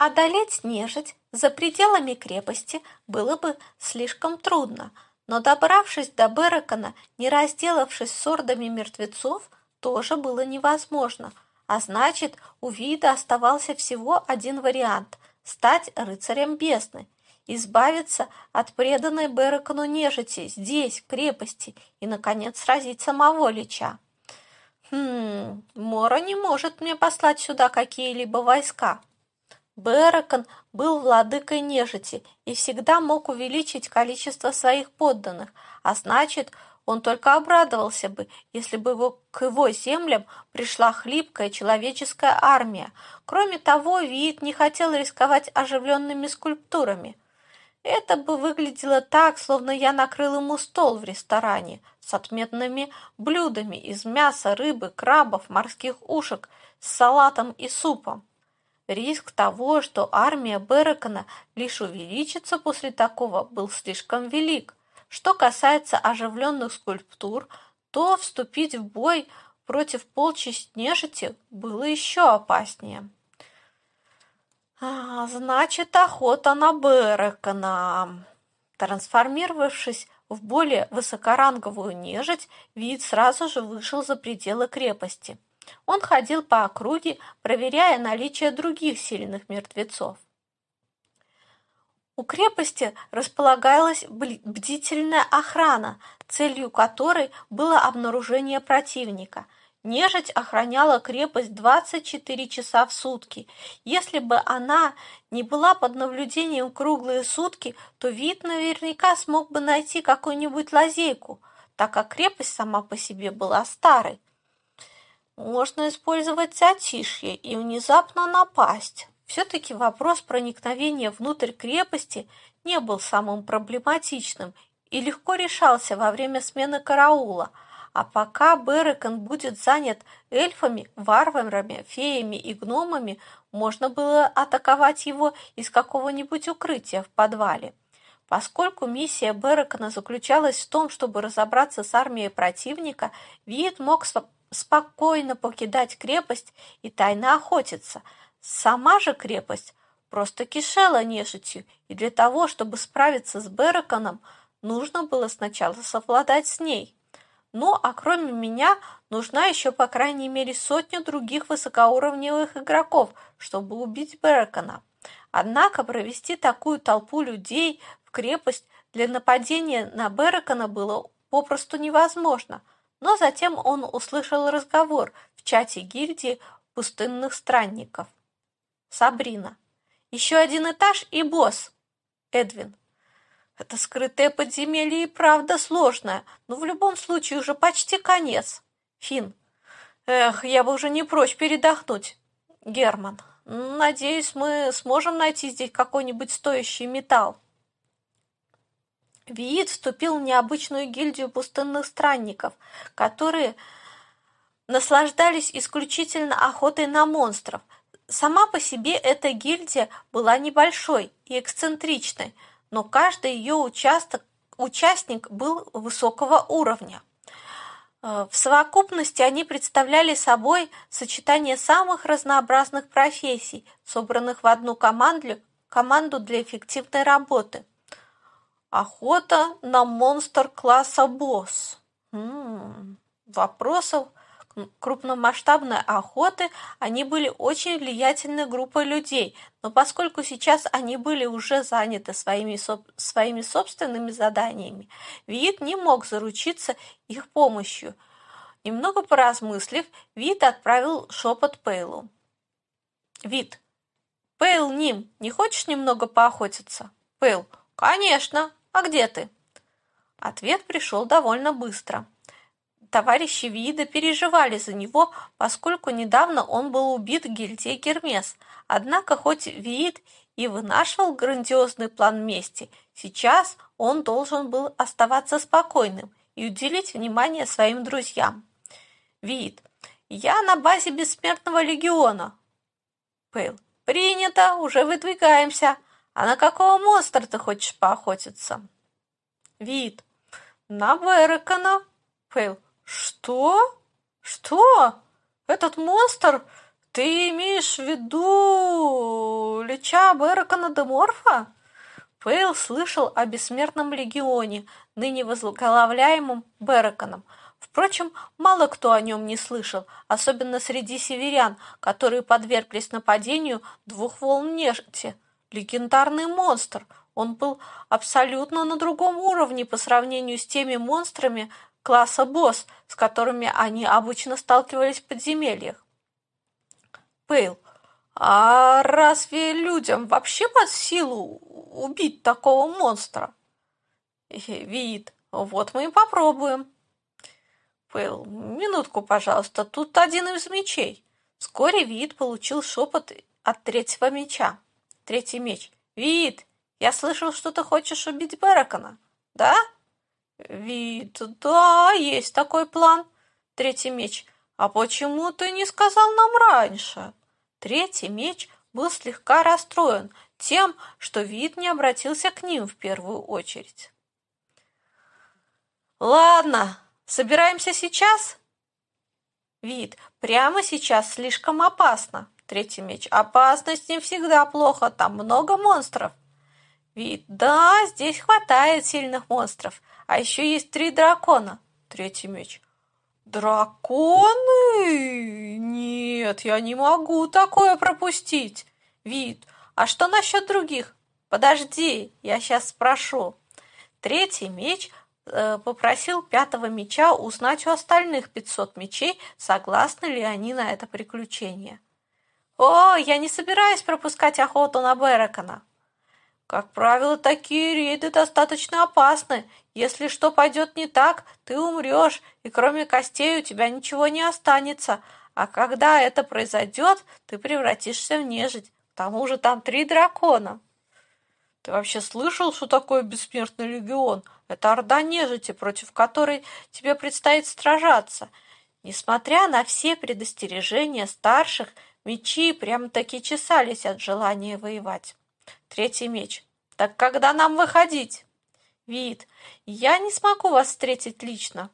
Одолеть нежить за пределами крепости было бы слишком трудно, но добравшись до Берекона, не разделавшись с ордами мертвецов, тоже было невозможно, а значит, у Вида оставался всего один вариант – стать рыцарем бездны, избавиться от преданной Берекону нежити здесь, в крепости, и, наконец, сразить самого Лича. Хм, Мора не может мне послать сюда какие-либо войска. Беракон был владыкой нежити и всегда мог увеличить количество своих подданных, а значит, он только обрадовался бы, если бы его, к его землям пришла хлипкая человеческая армия. Кроме того, Виит не хотел рисковать оживленными скульптурами. Это бы выглядело так, словно я накрыл ему стол в ресторане с отметными блюдами из мяса, рыбы, крабов, морских ушек, с салатом и супом. Риск того, что армия Беракона лишь увеличится после такого, был слишком велик. Что касается оживленных скульптур, то вступить в бой против полчищ нежити было еще опаснее. А, значит, охота на Беракона. Трансформировавшись в более высокоранговую нежить, вид сразу же вышел за пределы крепости – он ходил по округе, проверяя наличие других сильных мертвецов. У крепости располагалась бдительная охрана, целью которой было обнаружение противника. Нежить охраняла крепость 24 часа в сутки. Если бы она не была под наблюдением круглые сутки, то вид наверняка смог бы найти какую-нибудь лазейку, так как крепость сама по себе была старой. Можно использовать затишье и внезапно напасть. Все-таки вопрос проникновения внутрь крепости не был самым проблематичным и легко решался во время смены караула, а пока Берекон будет занят эльфами, варварами, феями и гномами, можно было атаковать его из какого-нибудь укрытия в подвале. Поскольку миссия Берекона заключалась в том, чтобы разобраться с армией противника, Виит мог спокойно покидать крепость и тайно охотиться. Сама же крепость просто кишела нежитью, и для того, чтобы справиться с Бераконом, нужно было сначала совладать с ней. Ну, а кроме меня, нужна еще по крайней мере сотня других высокоуровневых игроков, чтобы убить Беракона. Однако провести такую толпу людей в крепость для нападения на Беракона было попросту невозможно – но затем он услышал разговор в чате гильдии пустынных странников. Сабрина. Еще один этаж и босс. Эдвин. Это скрытое подземелье и правда сложное, но в любом случае уже почти конец. Фин. Эх, я бы уже не прочь передохнуть. Герман. Надеюсь, мы сможем найти здесь какой-нибудь стоящий металл. Виит вступил в необычную гильдию пустынных странников, которые наслаждались исключительно охотой на монстров. Сама по себе эта гильдия была небольшой и эксцентричной, но каждый ее участок, участник был высокого уровня. Э, в совокупности они представляли собой сочетание самых разнообразных профессий, собранных в одну команду, команду для эффективной работы. Охота на монстр класса босс. М-м, вопросов крупномасштабной охоты они были очень влиятельной группой людей, но поскольку сейчас они были уже заняты своими, своими собственными заданиями, Вид не мог заручиться их помощью. Немного поразмыслив, Вид отправил шепот Пейлу. «Вид, Пейл Ним, не хочешь немного поохотиться?» «Пейл, конечно, а где ты?» Ответ пришел довольно быстро. Товарищи Вида переживали за него, поскольку недавно он был убит гильдией Гермес. Однако хоть Вид и вынашивал грандиозный план мести, сейчас он должен был оставаться спокойным и уделить внимание своим друзьям. Вид, я на базе Бессмертного Легиона. Пейл, принято, уже выдвигаемся. А на какого монстра ты хочешь поохотиться? Вид. На Берекона. Фейл. Что? Что? Этот монстр? Ты имеешь в виду меча Беракона де Морфа? Пейл слышал о бессмертном легионе, ныне возглавляемом Бераконом. Впрочем, мало кто о нем не слышал, особенно среди северян, которые подверглись нападению двух волн нежити. Легендарный монстр. Он был абсолютно на другом уровне по сравнению с теми монстрами класса босс, с которыми они обычно сталкивались в подземельях. Пейл, а разве людям вообще под силу убить такого монстра? Вид, вот мы и попробуем. Пэл, минутку, пожалуйста, тут один из мечей. Вскоре Вид получил шепот от третьего меча. Третий меч. Вид, я слышал, что ты хочешь убить Беракона. Да? Вид, да, есть такой план. Третий меч. А почему ты не сказал нам раньше? Третий меч был слегка расстроен тем, что вид не обратился к ним в первую очередь. «Ладно, собираемся сейчас?» Вид, прямо сейчас слишком опасно. Третий меч. Опасность не всегда плохо, там много монстров. Вид, да, здесь хватает сильных монстров. А еще есть три дракона. Третий меч. Драконы? Нет, я не могу такое пропустить. Вид, а что насчет других? Подожди, я сейчас спрошу. Третий меч э, попросил пятого меча узнать у остальных 500 мечей, согласны ли они на это приключение. О, я не собираюсь пропускать охоту на Беракона. Как правило, такие рейды достаточно опасны. Если что пойдет не так, ты умрешь, и кроме костей у тебя ничего не останется. А когда это произойдет, ты превратишься в нежить. К тому же там три дракона. Ты вообще слышал, что такое бессмертный легион? Это орда нежити, против которой тебе предстоит сражаться. Несмотря на все предостережения старших, мечи прямо-таки чесались от желания воевать. Третий меч. Так когда нам выходить? Вид. Я не смогу вас встретить лично.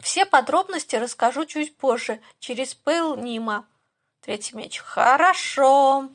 Все подробности расскажу чуть позже, через Пэл Нима. Третий меч. Хорошо.